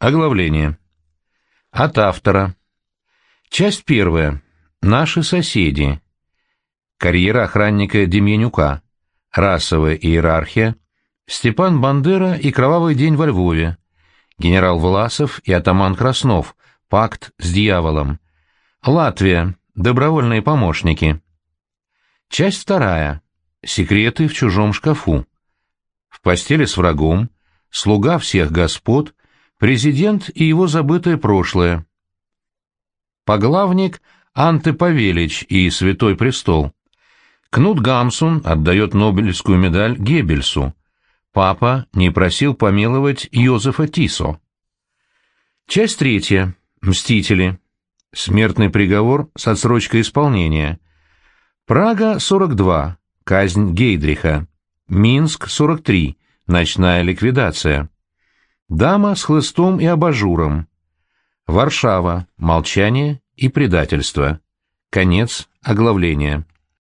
Оглавление. От автора. Часть первая. Наши соседи. Карьера охранника Демьянюка. Расовая иерархия. Степан Бандера и Кровавый день во Львове. Генерал Власов и атаман Краснов. Пакт с дьяволом. Латвия. Добровольные помощники. Часть вторая. Секреты в чужом шкафу. В постели с врагом. Слуга всех господ. Президент и его забытое прошлое. Поглавник Анте Павелич и Святой Престол. Кнут Гамсун отдает Нобелевскую медаль Геббельсу. Папа не просил помиловать Йозефа Тисо. Часть третья. Мстители. Смертный приговор с отсрочкой исполнения. Прага, 42. Казнь Гейдриха. Минск, 43. Ночная ликвидация. Дама с хлыстом и абажуром. Варшава. Молчание и предательство. Конец оглавления.